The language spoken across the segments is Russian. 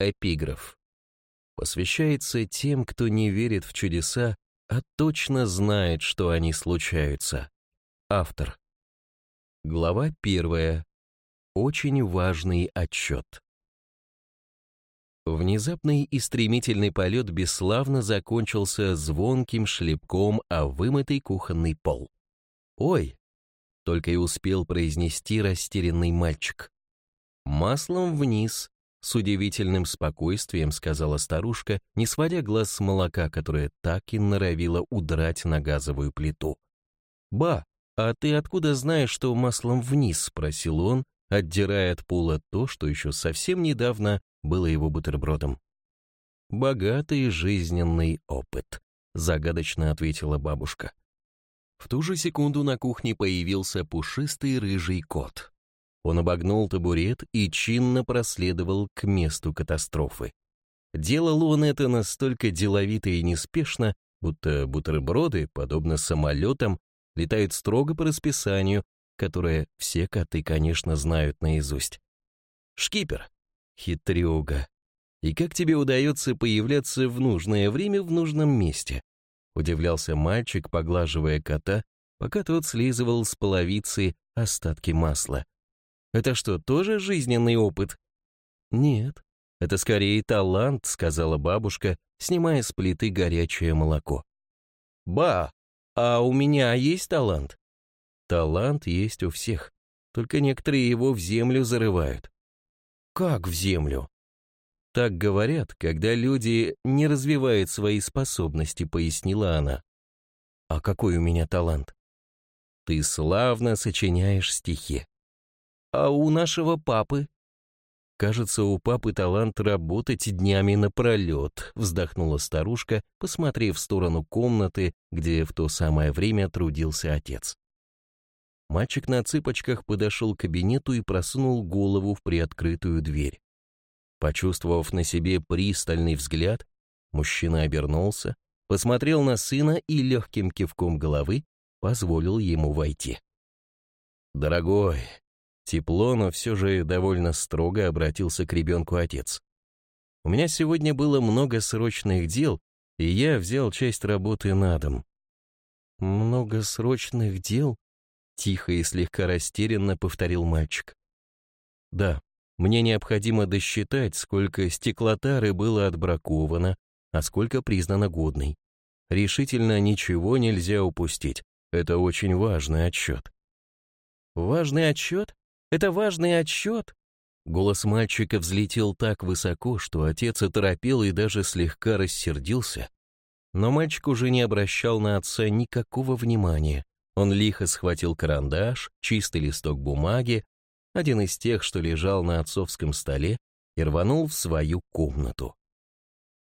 Эпиграф. Посвящается тем, кто не верит в чудеса, а точно знает, что они случаются. Автор. Глава первая. Очень важный отчет. Внезапный и стремительный полет бесславно закончился звонким шлепком о вымытый кухонный пол. «Ой!» — только и успел произнести растерянный мальчик. «Маслом вниз!» — с удивительным спокойствием сказала старушка, не сводя глаз с молока, которое так и норовило удрать на газовую плиту. «Ба, а ты откуда знаешь, что маслом вниз?» — спросил он, отдирая от пола то, что еще совсем недавно было его бутербродом. «Богатый жизненный опыт», — загадочно ответила бабушка. В ту же секунду на кухне появился пушистый рыжий кот. Он обогнул табурет и чинно проследовал к месту катастрофы. Делал он это настолько деловито и неспешно, будто бутерброды, подобно самолетам, летают строго по расписанию, которое все коты, конечно, знают наизусть. «Шкипер, Хитрюга. И как тебе удается появляться в нужное время в нужном месте? Удивлялся мальчик, поглаживая кота, пока тот слизывал с половицы остатки масла. Это что, тоже жизненный опыт? Нет, это скорее талант, сказала бабушка, снимая с плиты горячее молоко. Ба, а у меня есть талант? Талант есть у всех, только некоторые его в землю зарывают. Как в землю? Так говорят, когда люди не развивают свои способности, пояснила она. А какой у меня талант? Ты славно сочиняешь стихи. А у нашего папы? Кажется, у папы талант работать днями напролет, вздохнула старушка, посмотрев в сторону комнаты, где в то самое время трудился отец. Мальчик на цыпочках подошел к кабинету и просунул голову в приоткрытую дверь. Почувствовав на себе пристальный взгляд, мужчина обернулся, посмотрел на сына и легким кивком головы позволил ему войти. «Дорогой», тепло, но все же довольно строго обратился к ребенку отец. «У меня сегодня было много срочных дел, и я взял часть работы на дом». «Много срочных дел?» Тихо и слегка растерянно повторил мальчик. Да, мне необходимо досчитать, сколько стеклотары было отбраковано, а сколько признано годной. Решительно ничего нельзя упустить. Это очень важный отчет. Важный отчет? Это важный отчет? Голос мальчика взлетел так высоко, что отец оторопел и даже слегка рассердился. Но мальчик уже не обращал на отца никакого внимания. Он лихо схватил карандаш, чистый листок бумаги, один из тех, что лежал на отцовском столе, и рванул в свою комнату.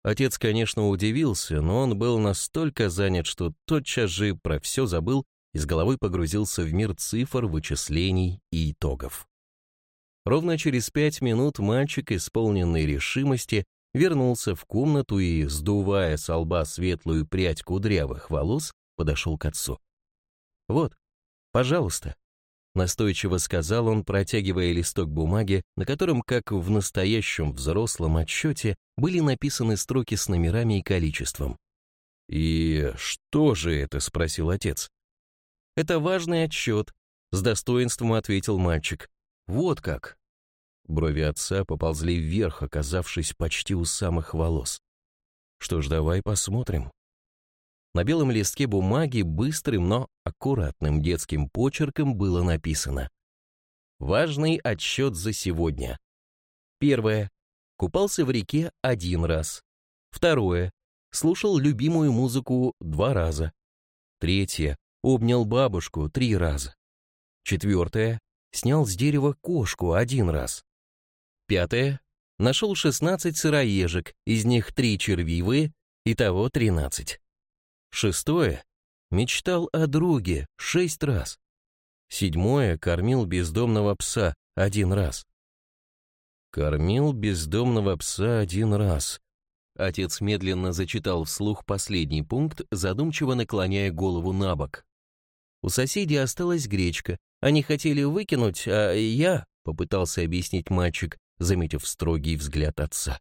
Отец, конечно, удивился, но он был настолько занят, что тотчас же про все забыл и с головой погрузился в мир цифр, вычислений и итогов. Ровно через пять минут мальчик, исполненный решимости, вернулся в комнату и, сдувая с лба светлую прядь кудрявых волос, подошел к отцу. «Вот, пожалуйста», — настойчиво сказал он, протягивая листок бумаги, на котором, как в настоящем взрослом отчете, были написаны строки с номерами и количеством. «И что же это?» — спросил отец. «Это важный отчет», — с достоинством ответил мальчик. «Вот как». Брови отца поползли вверх, оказавшись почти у самых волос. «Что ж, давай посмотрим». На белом листке бумаги быстрым, но аккуратным детским почерком было написано «Важный отсчет за сегодня». Первое. Купался в реке один раз. Второе. Слушал любимую музыку два раза. Третье. Обнял бабушку три раза. Четвертое. Снял с дерева кошку один раз. Пятое. Нашел 16 сыроежек, из них три червивые, итого 13. Шестое. Мечтал о друге шесть раз. Седьмое. Кормил бездомного пса один раз. Кормил бездомного пса один раз. Отец медленно зачитал вслух последний пункт, задумчиво наклоняя голову на бок. У соседей осталась гречка. Они хотели выкинуть, а я, попытался объяснить мальчик, заметив строгий взгляд отца.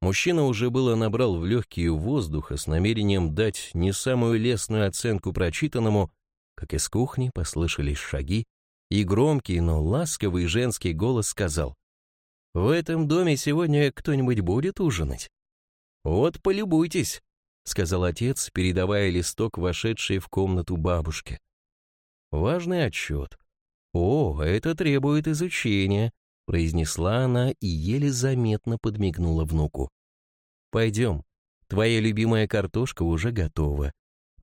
Мужчина уже было набрал в легкие воздуха с намерением дать не самую лестную оценку прочитанному, как из кухни послышались шаги, и громкий, но ласковый женский голос сказал, «В этом доме сегодня кто-нибудь будет ужинать?» «Вот полюбуйтесь», — сказал отец, передавая листок вошедшей в комнату бабушке. «Важный отчет. О, это требует изучения», произнесла она и еле заметно подмигнула внуку. «Пойдем, твоя любимая картошка уже готова»,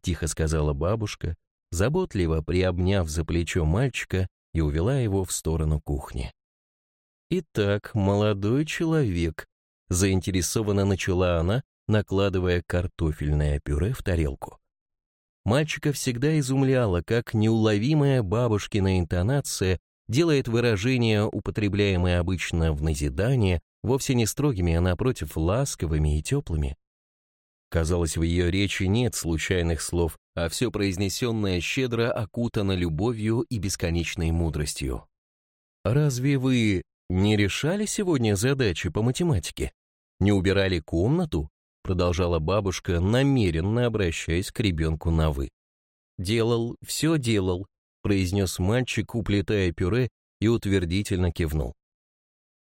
тихо сказала бабушка, заботливо приобняв за плечо мальчика и увела его в сторону кухни. «Итак, молодой человек», заинтересованно начала она, накладывая картофельное пюре в тарелку. Мальчика всегда изумляло, как неуловимая бабушкина интонация делает выражения, употребляемые обычно в назидание, вовсе не строгими, а напротив ласковыми и теплыми. Казалось, в ее речи нет случайных слов, а все произнесенное щедро окутано любовью и бесконечной мудростью. «Разве вы не решали сегодня задачи по математике? Не убирали комнату?» Продолжала бабушка, намеренно обращаясь к ребенку на «вы». «Делал, все делал», произнес мальчик, уплетая пюре и утвердительно кивнул.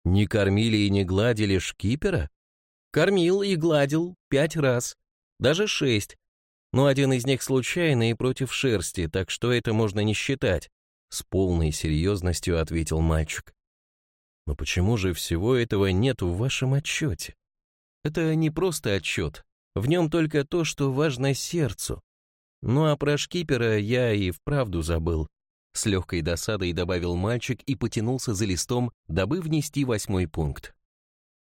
«Не кормили и не гладили шкипера?» «Кормил и гладил пять раз, даже шесть, но один из них случайный и против шерсти, так что это можно не считать», с полной серьезностью ответил мальчик. «Но почему же всего этого нет в вашем отчете?» «Это не просто отчет, в нем только то, что важно сердцу, ну а про шкипера я и вправду забыл. С легкой досадой добавил мальчик и потянулся за листом, дабы внести восьмой пункт.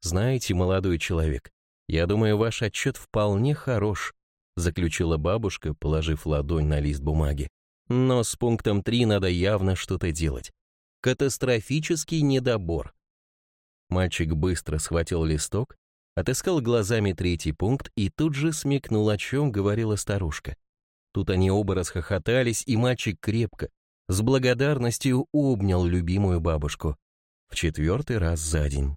«Знаете, молодой человек, я думаю, ваш отчет вполне хорош», заключила бабушка, положив ладонь на лист бумаги. «Но с пунктом 3 надо явно что-то делать. Катастрофический недобор». Мальчик быстро схватил листок, отыскал глазами третий пункт и тут же смекнул, о чем говорила старушка. Тут они оба расхохотались, и мальчик крепко, с благодарностью обнял любимую бабушку. В четвертый раз за день.